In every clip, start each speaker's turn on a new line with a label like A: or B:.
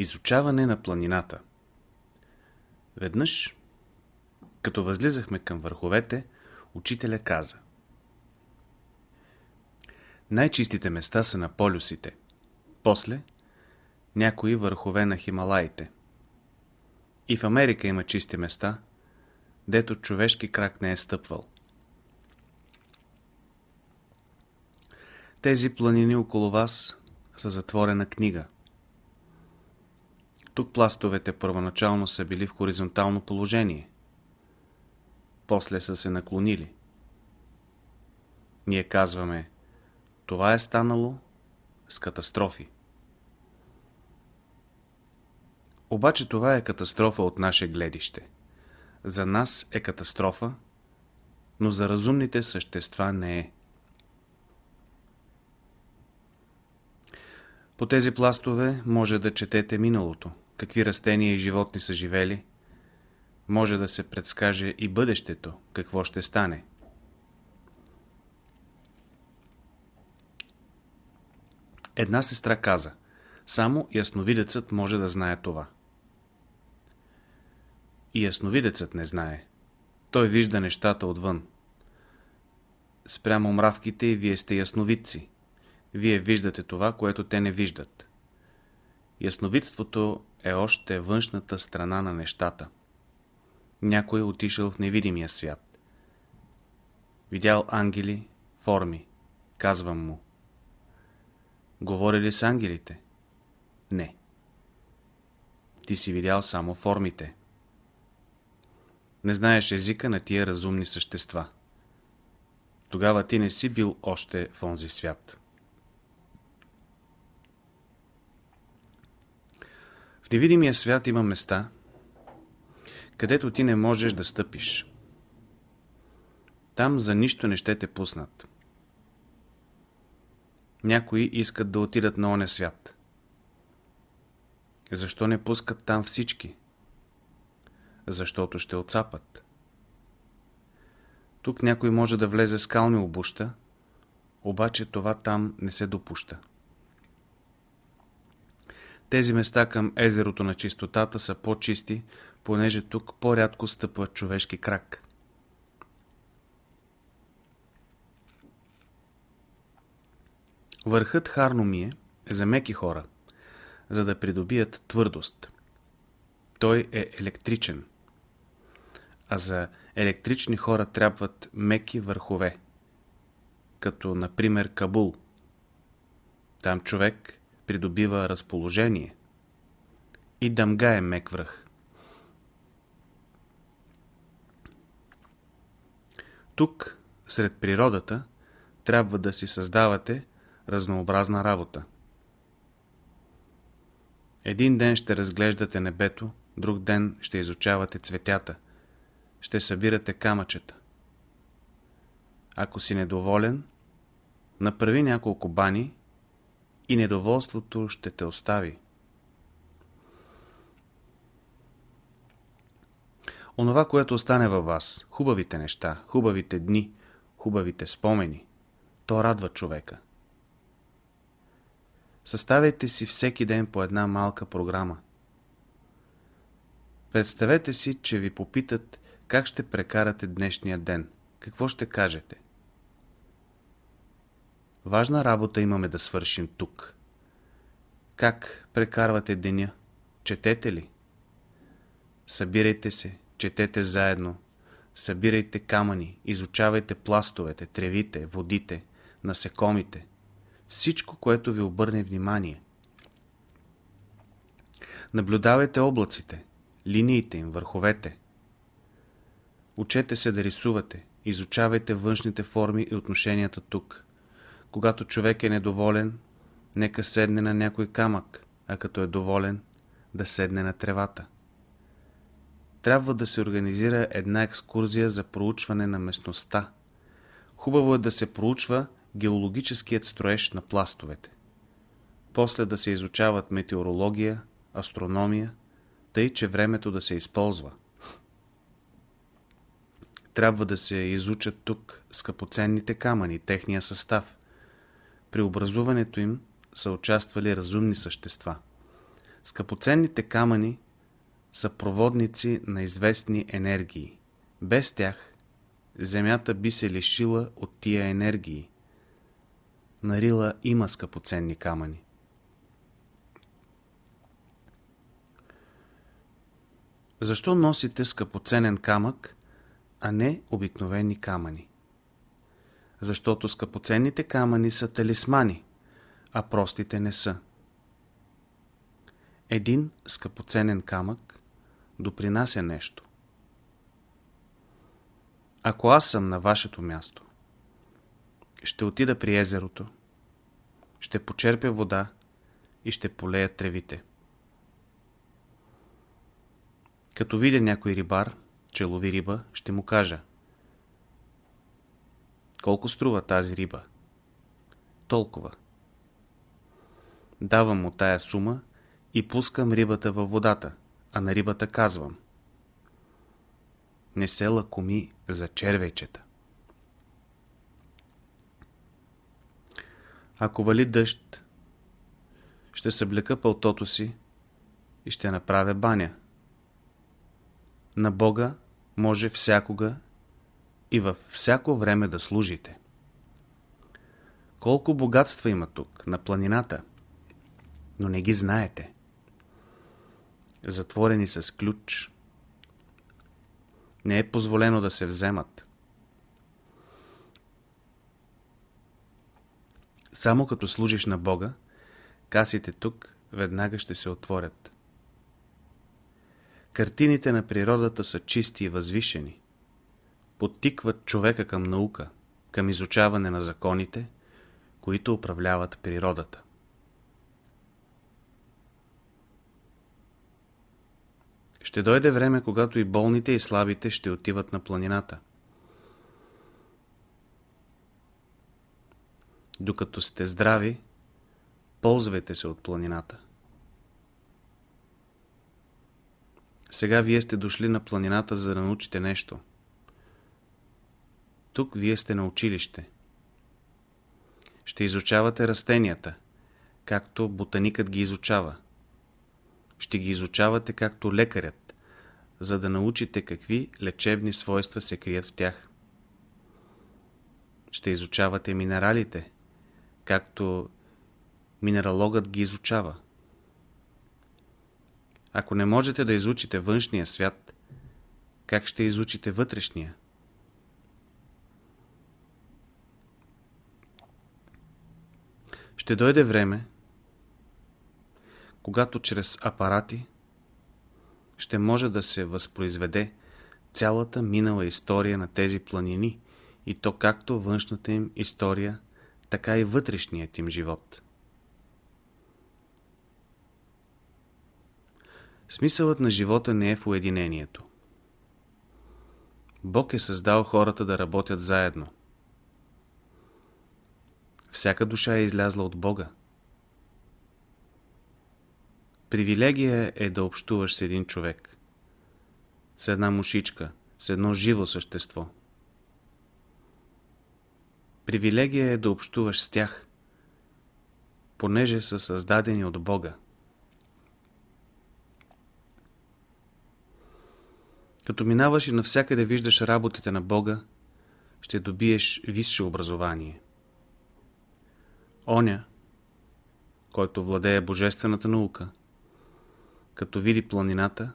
A: Изучаване на планината Веднъж, като възлизахме към върховете, учителя каза Най-чистите места са на полюсите, после някои върхове на Хималаите. И в Америка има чисти места, дето човешки крак не е стъпвал. Тези планини около вас са затворена книга. Тук пластовете първоначално са били в хоризонтално положение. После са се наклонили. Ние казваме, това е станало с катастрофи. Обаче това е катастрофа от наше гледище. За нас е катастрофа, но за разумните същества не е. По тези пластове може да четете миналото, какви растения и животни са живели, може да се предскаже и бъдещето, какво ще стане. Една сестра каза, само ясновидецът може да знае това. И ясновидецът не знае. Той вижда нещата отвън. Спрямо мравките и вие сте ясновидци. Вие виждате това, което те не виждат. Ясновидството е още външната страна на нещата. Някой е отишъл в невидимия свят. Видял ангели, форми. Казвам му. Говори ли с ангелите? Не. Ти си видял само формите. Не знаеш езика на тия разумни същества. Тогава ти не си бил още в онзи свят. В невидимия свят има места, където ти не можеш да стъпиш. Там за нищо не ще те пуснат. Някои искат да отидат на оня свят. Защо не пускат там всички? Защото ще отцапат. Тук някой може да влезе скални обуща, обаче това там не се допуща. Тези места към езерото на чистотата са по-чисти, понеже тук по-рядко стъпва човешки крак. Върхът Харномие е за меки хора, за да придобият твърдост. Той е електричен. А за електрични хора трябват меки върхове, като например Кабул. Там човек придобива разположение. И Дамга е мек връх. Тук, сред природата, трябва да си създавате разнообразна работа. Един ден ще разглеждате небето, друг ден ще изучавате цветята, ще събирате камъчета. Ако си недоволен, направи няколко бани и недоволството ще те остави. Онова, което остане във вас, хубавите неща, хубавите дни, хубавите спомени, то радва човека. Съставяйте си всеки ден по една малка програма. Представете си, че ви попитат как ще прекарате днешния ден. Какво ще кажете? Важна работа имаме да свършим тук. Как прекарвате деня? Четете ли? Събирайте се, четете заедно. Събирайте камъни, изучавайте пластовете, тревите, водите, насекомите. Всичко, което ви обърне внимание. Наблюдавайте облаците, линиите им, върховете. Учете се да рисувате, изучавайте външните форми и отношенията тук. Когато човек е недоволен, нека седне на някой камък, а като е доволен, да седне на тревата. Трябва да се организира една екскурзия за проучване на местността. Хубаво е да се проучва геологическият строеж на пластовете. После да се изучават метеорология, астрономия, тъй, че времето да се използва. Трябва да се изучат тук скъпоценните камъни, техния състав – при образуването им са участвали разумни същества. Скъпоценните камъни са проводници на известни енергии. Без тях Земята би се лишила от тия енергии. На Рила има скъпоценни камъни. Защо носите скъпоценен камък, а не обикновени камъни? Защото скъпоценните камъни са талисмани, а простите не са. Един скъпоценен камък допринася нещо. Ако аз съм на вашето място, ще отида при езерото, ще почерпя вода и ще полея тревите. Като видя някой рибар, че лови риба, ще му кажа Колко струва тази риба? Толкова. Давам му тая сума и пускам рибата във водата, а на рибата казвам Не се лакоми за червейчета. Ако вали дъжд, ще съблека пълтото си и ще направя баня. На Бога може всякога и във всяко време да служите. Колко богатства има тук, на планината, но не ги знаете. Затворени с ключ. Не е позволено да се вземат. Само като служиш на Бога, касите тук веднага ще се отворят. Картините на природата са чисти и възвишени. Подтикват човека към наука, към изучаване на законите, които управляват природата. Ще дойде време, когато и болните и слабите ще отиват на планината. Докато сте здрави, ползвайте се от планината. Сега вие сте дошли на планината, за да научите нещо. Тук вие сте на училище. Ще изучавате растенията, както ботаникът ги изучава. Ще ги изучавате както лекарят, за да научите какви лечебни свойства се крият в тях. Ще изучавате минералите, както минералогът ги изучава. Ако не можете да изучите външния свят, как ще изучите вътрешния? Ще дойде време, когато чрез апарати ще може да се възпроизведе цялата минала история на тези планини и то както външната им история, така и вътрешният им живот. Смисълът на живота не е в уединението. Бог е създал хората да работят заедно. Всяка душа е излязла от Бога. Привилегия е да общуваш с един човек, с една мушичка, с едно живо същество. Привилегия е да общуваш с тях, понеже са създадени от Бога. Като минаваш и навсякъде виждаш работите на Бога, ще добиеш висше образование. Оня, който владее божествената наука, като види планината,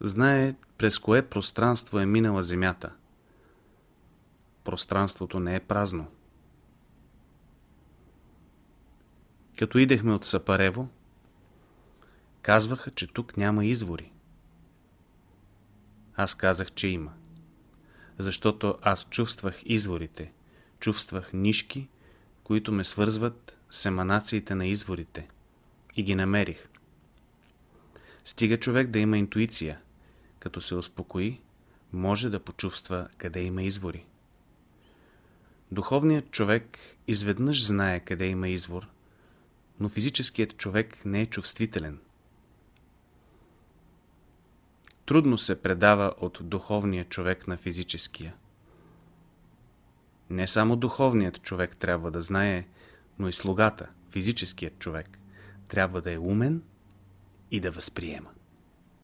A: знае през кое пространство е минала Земята. Пространството не е празно. Като идехме от Сапарево, казваха, че тук няма извори. Аз казах, че има. Защото аз чувствах изворите, чувствах нишки, които ме свързват с еманациите на изворите. И ги намерих. Стига човек да има интуиция. Като се успокои, може да почувства къде има извори. Духовният човек изведнъж знае къде има извор, но физическият човек не е чувствителен. Трудно се предава от духовния човек на физическия. Не само духовният човек трябва да знае, но и слугата, физическият човек, трябва да е умен и да възприема.